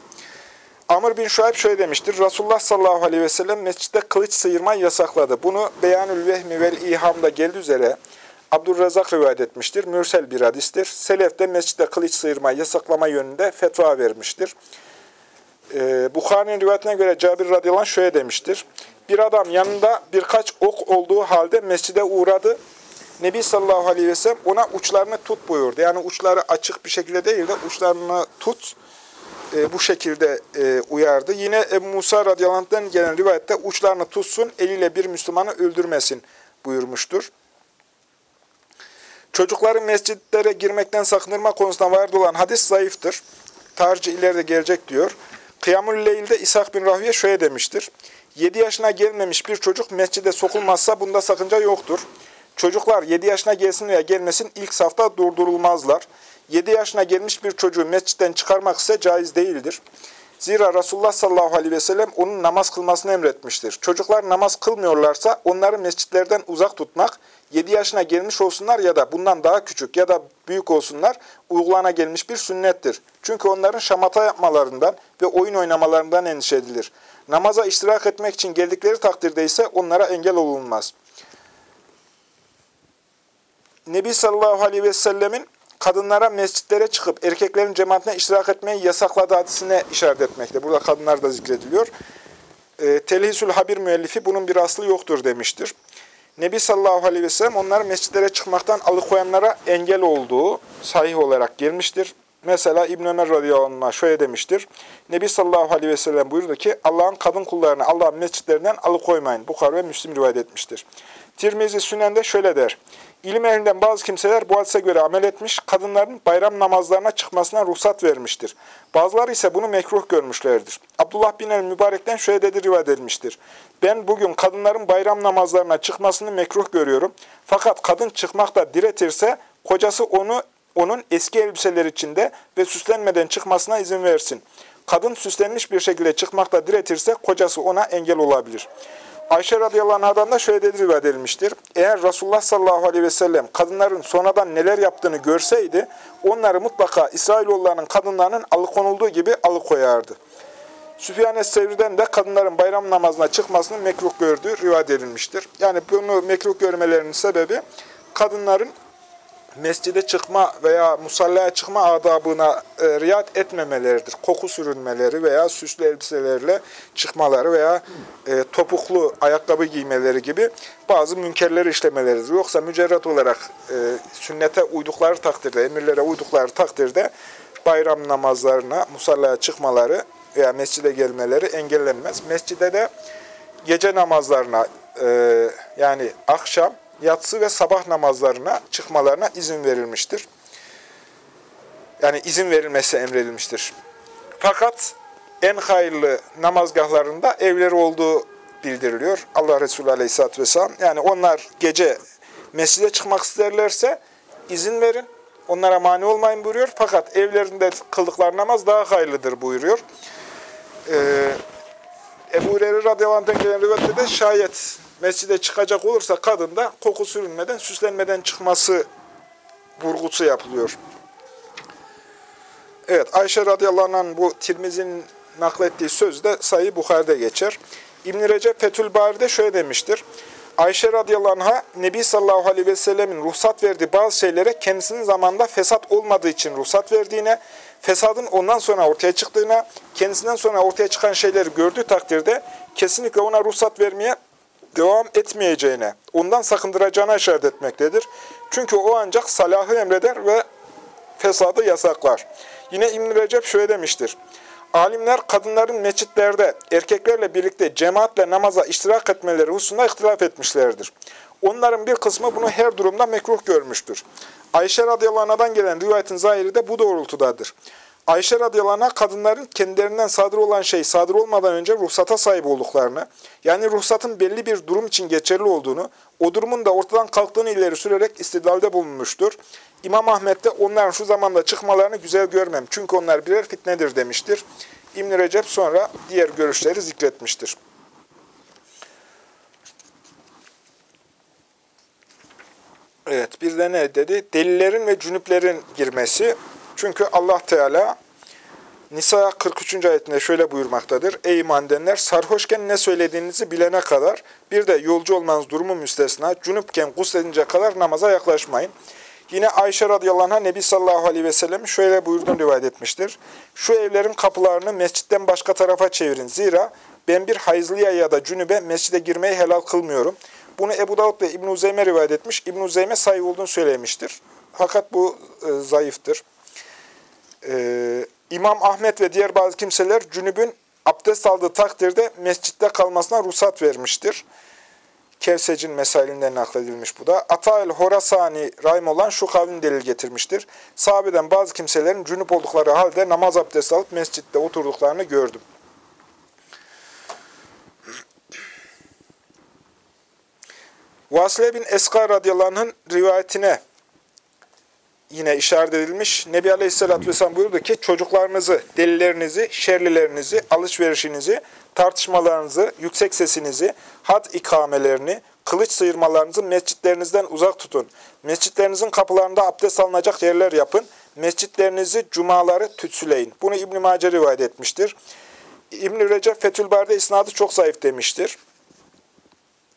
Amr bin Şuayb şöyle demiştir. Resulullah sallallahu aleyhi ve sellem mescitte kılıç sıyırmayı yasakladı. Bunu Beyanül Vehmi vel İham'da geldiği üzere Abdurrazak rivayet etmiştir. Mürsel bir hadistir. Selef de mescitte kılıç sıyırmayı yasaklama yönünde fetva vermiştir. Ee, Bukhari'nin rivayetine göre Cabir radıyallahu şöyle demiştir. Bir adam yanında birkaç ok olduğu halde mescide uğradı. Nebi sallallahu aleyhi ve sellem ona uçlarını tut buyurdu. Yani uçları açık bir şekilde değil de uçlarını tut e, bu şekilde e, uyardı. Yine Ebu Musa radıyallahu gelen rivayette uçlarını tutsun, eliyle bir Müslümanı öldürmesin buyurmuştur. Çocukların mescitlere girmekten sakınırma konusunda vardı olan hadis zayıftır. Tarcı ileride gelecek diyor. Kıyamül Leyl'de İshak bin Rahviye şöyle demiştir. 7 yaşına gelmemiş bir çocuk mescide sokulmazsa bunda sakınca yoktur. Çocuklar 7 yaşına gelsin veya gelmesin ilk safta durdurulmazlar. 7 yaşına gelmiş bir çocuğu mescitten çıkarmak ise caiz değildir. Zira Resulullah sallallahu aleyhi ve sellem onun namaz kılmasını emretmiştir. Çocuklar namaz kılmıyorlarsa onları mescitlerden uzak tutmak, 7 yaşına gelmiş olsunlar ya da bundan daha küçük ya da büyük olsunlar uygulana gelmiş bir sünnettir. Çünkü onların şamata yapmalarından ve oyun oynamalarından endişe edilir. Namaza iştirak etmek için geldikleri takdirde ise onlara engel olunmaz. Nebi sallallahu aleyhi ve sellemin kadınlara mescitlere çıkıp erkeklerin cemaatine iştirak etmeyi yasakladığı hadisine işaret etmekte. Burada kadınlar da zikrediliyor. E, Telhisül Habir müellifi bunun bir aslı yoktur demiştir. Nebi sallallahu aleyhi ve sellem onları mescitlere çıkmaktan alıkoyanlara engel olduğu sahih olarak gelmiştir. Mesela İbn Ömer radıyallahu anh şöyle demiştir. Nebi sallallahu aleyhi ve sellem buyurdu ki Allah'ın kadın kullarını Allah'ın mescitlerinden alıkoymayın. Bukhara ve Müslim rivayet etmiştir. Tirmizi Sünen'de şöyle der. İlim ehlinden bazı kimseler bu hadise göre amel etmiş, kadınların bayram namazlarına çıkmasına ruhsat vermiştir. Bazıları ise bunu mekruh görmüşlerdir. Abdullah bin el-Mübarek'ten şöyle dedi rivayet edilmiştir. Ben bugün kadınların bayram namazlarına çıkmasını mekruh görüyorum. Fakat kadın çıkmakta diretirse kocası onu onun eski elbiseler içinde ve süslenmeden çıkmasına izin versin. Kadın süslenmiş bir şekilde çıkmakta diretirse kocası ona engel olabilir. Ayşe radıyallahu anh'dan da şöyle dedi rivayet edilmiştir. Eğer Resulullah sallallahu aleyhi ve sellem kadınların sonradan neler yaptığını görseydi, onları mutlaka İsrailoğullarının kadınlarının alıkonulduğu gibi alıkoyardı. Süfyan Es-Sevri'den de kadınların bayram namazına çıkmasını mekruh gördüğü rivayet edilmiştir. Yani bunu mekruh görmelerinin sebebi kadınların mescide çıkma veya musallaya çıkma adabına e, riayet etmemeleridir. Koku sürünmeleri veya süslü elbiselerle çıkmaları veya e, topuklu ayakkabı giymeleri gibi bazı münkerleri işlemeleridir. Yoksa mücerret olarak e, sünnete uydukları takdirde, emirlere uydukları takdirde bayram namazlarına, musallaya çıkmaları veya mescide gelmeleri engellenmez. Mescide de gece namazlarına e, yani akşam yatsı ve sabah namazlarına çıkmalarına izin verilmiştir. Yani izin verilmesi emredilmiştir. Fakat en hayırlı namazgahlarında evleri olduğu bildiriliyor. Allah Resulü Aleyhisselatü Vesselam. Yani onlar gece mescide çıkmak isterlerse izin verin. Onlara mani olmayın buyuruyor. Fakat evlerinde kıldıkları namaz daha hayırlıdır buyuruyor. Ee, Ebu Hureyre radıyallahu anh'tan gelen rivayette de şayet mescide çıkacak olursa kadın da koku sürünmeden, süslenmeden çıkması vurgusu yapılıyor. Evet, Ayşe radıyallahu anh bu Tirmiz'in naklettiği söz de sayı Bukhari'de geçer. İbn-i Recep Fethül şöyle demiştir. Ayşe radıyallahu anh'a Nebi sallallahu aleyhi ve sellemin ruhsat verdiği bazı şeylere kendisinin zamanında fesat olmadığı için ruhsat verdiğine, fesadın ondan sonra ortaya çıktığına, kendisinden sonra ortaya çıkan şeyleri gördüğü takdirde kesinlikle ona ruhsat vermeye devam etmeyeceğine, ondan sakındıracağına işaret etmektedir. Çünkü o ancak salahı emreder ve fesadı yasaklar. Yine İbn Recep şöyle demiştir. Alimler kadınların mescitlerde erkeklerle birlikte cemaatle namaza iştirak etmeleri hususunda ihtilaf etmişlerdir. Onların bir kısmı bunu her durumda mekruh görmüştür. Ayşe radıyallahu anh'dan gelen rivayetin zahiri de bu doğrultudadır. Ayşe radıyallahu kadınların kendilerinden sadır olan şey sadır olmadan önce ruhsata sahip olduklarını, yani ruhsatın belli bir durum için geçerli olduğunu, o durumun da ortadan kalktığını ileri sürerek istidlalde bulunmuştur. İmam Ahmet de onların şu zamanda çıkmalarını güzel görmem çünkü onlar birer fitnedir demiştir. ibn Recep sonra diğer görüşleri zikretmiştir. Evet, bir de ne dedi? Delillerin ve cünüplerin girmesi. Çünkü Allah Teala Nisa 43. ayetinde şöyle buyurmaktadır. Ey iman edenler sarhoşken ne söylediğinizi bilene kadar bir de yolcu olmanız durumu müstesna cünüpken gusledince kadar namaza yaklaşmayın. Yine Ayşe radıyallahu anh'a Nebi sallallahu aleyhi ve sellem şöyle buyurduğunu rivayet etmiştir. Şu evlerin kapılarını mescitten başka tarafa çevirin. Zira ben bir hayızlıya ya da cünübe mescide girmeyi helal kılmıyorum. Bunu Ebu Davud ve İbn-i Uzeyme rivayet etmiş. İbn-i Uzeyme sayı olduğunu söylemiştir. Fakat bu e, zayıftır. Ee, İmam Ahmet ve diğer bazı kimseler cünübün abdest aldığı takdirde mescitte kalmasına ruhsat vermiştir. Kevsec'in mesailinden nakledilmiş bu da. Atael Horasani Rahim olan şu kavmin delil getirmiştir. Sahabeden bazı kimselerin cünüp oldukları halde namaz abdesti alıp mescitte oturduklarını gördüm. Vasile bin Eska radıyallahu rivayetine yine işaret edilmiş. Nebi Aleyhisselatü Vesselam buyurdu ki çocuklarınızı, delilerinizi, şerlilerinizi, alışverişinizi, tartışmalarınızı, yüksek sesinizi, had ikamelerini, kılıç sıyırmalarınızı mescitlerinizden uzak tutun. Mescitlerinizin kapılarında abdest alınacak yerler yapın. Mescitlerinizi, cumaları tütsüleyin. Bunu İbn-i Mace rivayet etmiştir. İbn-i Recep Fethülbari'de isnadı çok zayıf demiştir.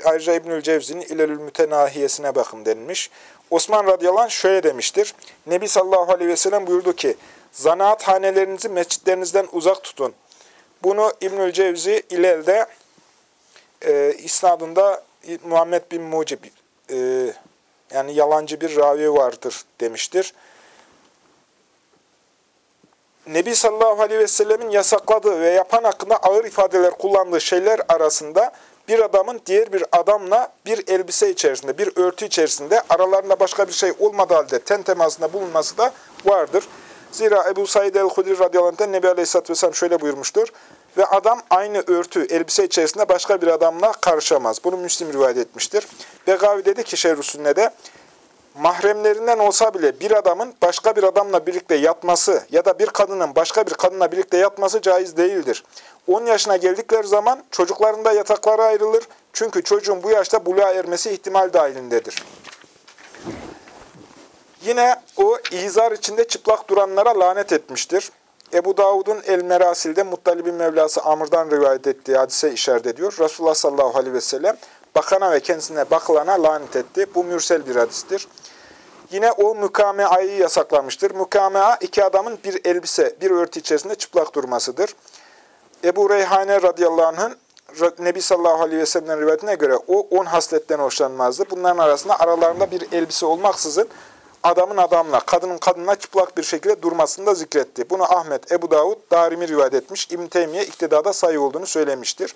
Ayrıca İbnül Cevzi'nin İlelül Mütenahiyesine bakın denilmiş. Osman radıyallahu anh şöyle demiştir. Nebi sallallahu aleyhi ve sellem buyurdu ki, zanaat hanelerinizi mescitlerinizden uzak tutun. Bunu İbnül Cevzi İlel'de e, isnadında Muhammed bin Mucib e, yani yalancı bir ravi vardır demiştir. Nebi sallallahu aleyhi ve sellemin yasakladığı ve yapan hakkında ağır ifadeler kullandığı şeyler arasında bir adamın diğer bir adamla bir elbise içerisinde, bir örtü içerisinde aralarında başka bir şey olmadığı halde ten temasında bulunması da vardır. Zira Ebu Said el-Hudri radıyallahu anh'ten Nebi Aleyhisselatü Vesselam şöyle buyurmuştur. Ve adam aynı örtü, elbise içerisinde başka bir adamla karışamaz. Bunu Müslim rivayet etmiştir. Begavi dedi ki Şerh-i de mahremlerinden olsa bile bir adamın başka bir adamla birlikte yatması ya da bir kadının başka bir kadınla birlikte yatması caiz değildir. 10 yaşına geldikleri zaman çocuklarında yataklara ayrılır. Çünkü çocuğun bu yaşta buluğa ermesi ihtimal dahilindedir. Yine o izar içinde çıplak duranlara lanet etmiştir. Ebu Davud'un El-Merasil'de Muttalib'in Mevlası Amr'dan rivayet ettiği hadise işaret ediyor. Resulullah sallallahu aleyhi ve sellem bakana ve kendisine bakılana lanet etti. Bu mürsel bir hadistir. Yine o mükameayı yasaklamıştır. Mükamea iki adamın bir elbise, bir örtü içerisinde çıplak durmasıdır. Ebu Reyhane radıyallahu anh'ın Nebi sallallahu aleyhi ve sellem'den rivayetine göre o on hasletten hoşlanmazdı. Bunların arasında aralarında bir elbise olmaksızın adamın adamla, kadının kadınla çıplak bir şekilde durmasını da zikretti. Bunu Ahmet, Ebu Davud, Darimi rivayet etmiş. İbn Teymiye iktidada sayı olduğunu söylemiştir.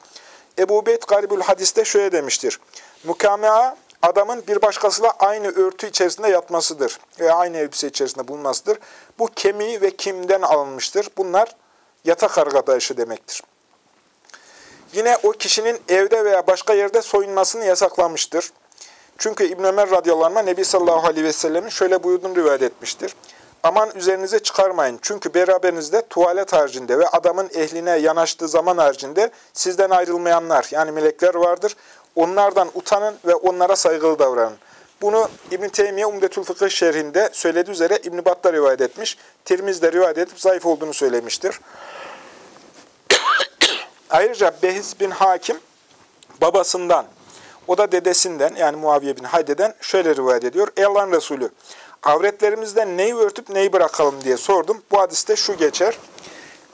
Ebu Beyt Garibül Hadis'te şöyle demiştir. Mukamea adamın bir başkasıyla aynı örtü içerisinde yatmasıdır veya aynı elbise içerisinde bulunmasıdır. Bu kemiği ve kimden alınmıştır. Bunlar yatak arkadaşı demektir. Yine o kişinin evde veya başka yerde soyunmasını yasaklamıştır. Çünkü İbn Ömer radıyallahu Nebi sallallahu aleyhi ve sellemin şöyle buyurduğunu rivayet etmiştir. Aman üzerinize çıkarmayın. Çünkü beraberinizde tuvalet haricinde ve adamın ehline yanaştığı zaman haricinde sizden ayrılmayanlar yani melekler vardır. Onlardan utanın ve onlara saygılı davranın. Bunu İbn Teymiye Umdetül Fıkıh şerhinde söylediği üzere İbn Bat'ta rivayet etmiş. Tirmiz de rivayet edip zayıf olduğunu söylemiştir. Ayrıca Behiz bin Hakim babasından, o da dedesinden yani Muaviye bin Hayde'den şöyle rivayet ediyor. Ey Allah'ın Resulü, avretlerimizden neyi örtüp neyi bırakalım diye sordum. Bu hadiste şu geçer.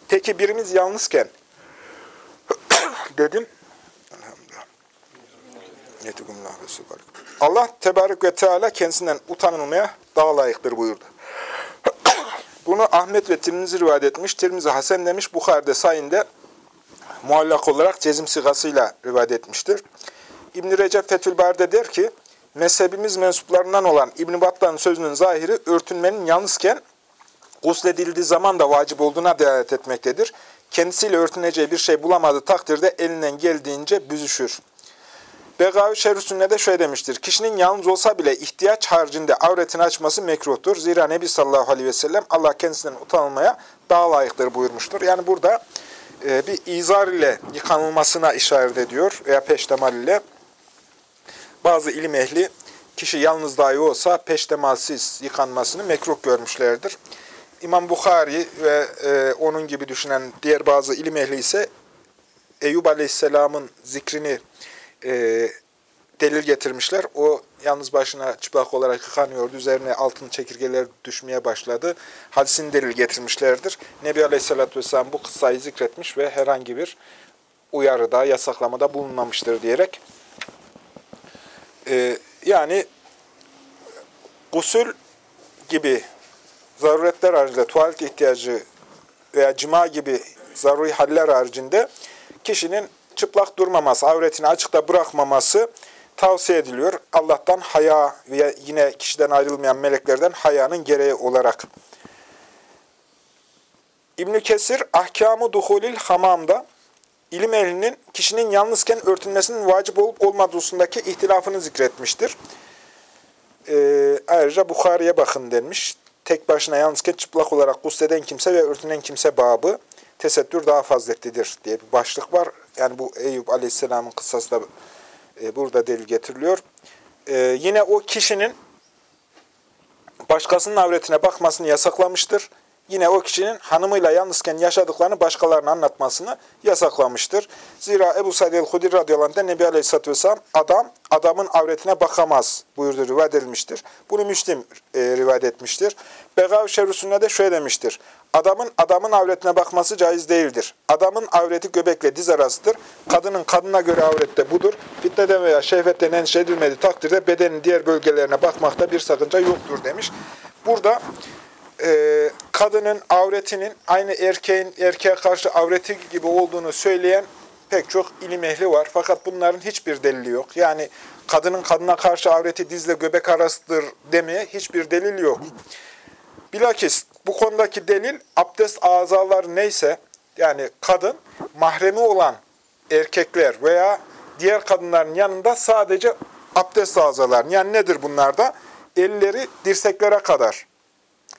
Peki birimiz yalnızken [CLEARS THROAT] dedim. Allah tebarek ve teala kendisinden utanılmaya daha layıktır buyurdu. [CLEARS THROAT] Bunu Ahmet ve Tirmizi rivayet etmiş. Tirmizi Hasan demiş. Bukhari'de sayinde muallak olarak cezim sigasıyla rivayet etmiştir. İbn-i Recep Fethülbari'de der ki, mezhebimiz mensuplarından olan İbn-i Battan'ın sözünün zahiri örtünmenin yalnızken gusledildiği zaman da vacip olduğuna delalet etmektedir. Kendisiyle örtüneceği bir şey bulamadığı takdirde elinden geldiğince büzüşür. Begavi Şerh-i de şöyle demiştir. Kişinin yalnız olsa bile ihtiyaç haricinde avretini açması mekruhtur. Zira Nebi sallallahu aleyhi ve sellem Allah kendisinden utanılmaya daha layıktır buyurmuştur. Yani burada bir izar ile yıkanılmasına işaret ediyor veya peştemal ile. Bazı ilim ehli kişi yalnız dahi olsa peştemalsiz yıkanmasını mekruh görmüşlerdir. İmam Bukhari ve e, onun gibi düşünen diğer bazı ilim ehli ise Eyüp Aleyhisselam'ın zikrini e, delil getirmişler. O yalnız başına çıplak olarak yıkanıyordu. Üzerine altın çekirgeler düşmeye başladı. Hadisini delil getirmişlerdir. Nebi Aleyhisselatü Vesselam bu kıssayı zikretmiş ve herhangi bir uyarıda, yasaklamada bulunmamıştır diyerek. E, yani gusül gibi zaruretler haricinde, tuvalet ihtiyacı veya cima gibi zaruri haller haricinde kişinin çıplak durmaması, avretini açıkta bırakmaması tavsiye ediliyor. Allah'tan haya veya yine kişiden ayrılmayan meleklerden hayanın gereği olarak. İbn Kesir Ahkamı Duhulil Hamam'da ilim ehlinin kişinin yalnızken örtünmesinin vacip olup olmadığı hususundaki ihtilafını zikretmiştir. Ee, ayrıca Bukhari'ye bakın denmiş. Tek başına yalnızken çıplak olarak gusleden kimse ve örtünen kimse babı tesettür daha faziletlidir diye bir başlık var. Yani bu Eyüp Aleyhisselam'ın kıssası da e, burada delil getiriliyor. E, yine o kişinin başkasının avretine bakmasını yasaklamıştır yine o kişinin hanımıyla yalnızken yaşadıklarını başkalarına anlatmasını yasaklamıştır. Zira Ebu Said el-Hudri radıyallahu anh'den Nebi Aleyhisselatü Vesselam adam adamın avretine bakamaz buyurdu rivayet edilmiştir. Bunu Müslim e, rivayet etmiştir. Begav Şerüsü'nde de şöyle demiştir. Adamın adamın avretine bakması caiz değildir. Adamın avreti göbekle diz arasıdır. Kadının kadına göre avrette budur. Fitneden veya şehvetten endişe edilmediği takdirde bedenin diğer bölgelerine bakmakta bir sakınca yoktur demiş. Burada e, kadının avretinin aynı erkeğin erkeğe karşı avreti gibi olduğunu söyleyen pek çok ilim ehli var. Fakat bunların hiçbir delili yok. Yani kadının kadına karşı avreti dizle göbek arasıdır demeye hiçbir delil yok. Bilakis bu konudaki delil abdest azaları neyse yani kadın mahremi olan erkekler veya diğer kadınların yanında sadece abdest azalar. Yani nedir bunlarda? Elleri dirseklere kadar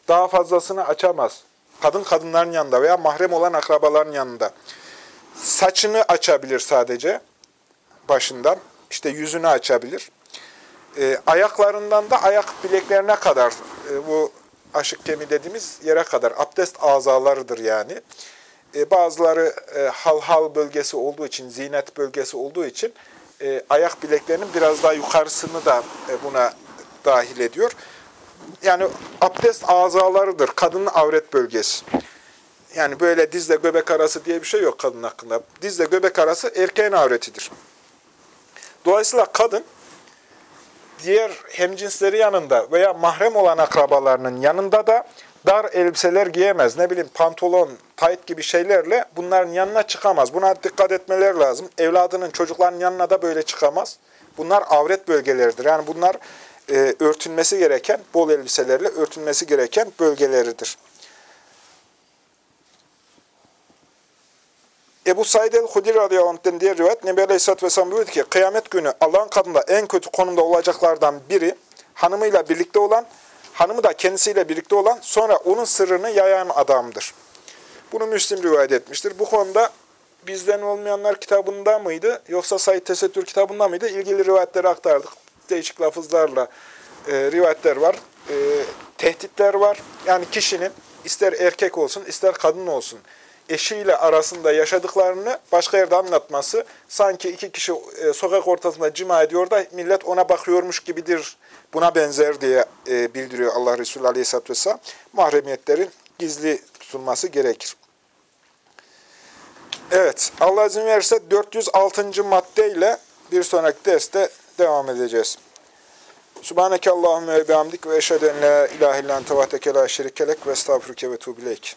daha fazlasını açamaz. Kadın kadınların yanında veya mahrem olan akrabaların yanında. Saçını açabilir sadece başından. İşte yüzünü açabilir. E, ayaklarından da ayak bileklerine kadar e, bu aşık kemi dediğimiz yere kadar abdest azalarıdır yani. E, bazıları e, halhal bölgesi olduğu için, zinet bölgesi olduğu için e, ayak bileklerinin biraz daha yukarısını da e, buna dahil ediyor yani abdest azalarıdır. Kadının avret bölgesi. Yani böyle dizle göbek arası diye bir şey yok kadın hakkında. Dizle göbek arası erkeğin avretidir. Dolayısıyla kadın diğer hemcinsleri yanında veya mahrem olan akrabalarının yanında da dar elbiseler giyemez. Ne bileyim pantolon, tayt gibi şeylerle bunların yanına çıkamaz. Buna dikkat etmeler lazım. Evladının, çocukların yanına da böyle çıkamaz. Bunlar avret bölgeleridir. Yani bunlar e, örtünmesi gereken, bol elbiselerle örtünmesi gereken bölgeleridir. Ebu Said el-Hudri radıyallahu anh'den diğer rivayet Nebi Aleyhisselatü Vesselam buyurdu ki kıyamet günü Allah'ın katında en kötü konumda olacaklardan biri hanımıyla birlikte olan, hanımı da kendisiyle birlikte olan sonra onun sırrını yayan adamdır. Bunu Müslim rivayet etmiştir. Bu konuda bizden olmayanlar kitabında mıydı yoksa Said Tesettür kitabında mıydı? İlgili rivayetleri aktardık değişik lafızlarla e, rivayetler var. E, tehditler var. Yani kişinin ister erkek olsun ister kadın olsun eşiyle arasında yaşadıklarını başka yerde anlatması sanki iki kişi e, sokak ortasında cima ediyor da millet ona bakıyormuş gibidir. Buna benzer diye e, bildiriyor Allah Resulü Aleyhisselatü Vesselam. Mahremiyetlerin gizli tutulması gerekir. Evet, Allah izin verirse 406. maddeyle bir sonraki derste devam edeceğiz. Subhaneke Allahümme ve bihamdik ve eşhedü en la ilahe illan tevahdeke la şerikelek ve estağfurüke ve tuğbileyk.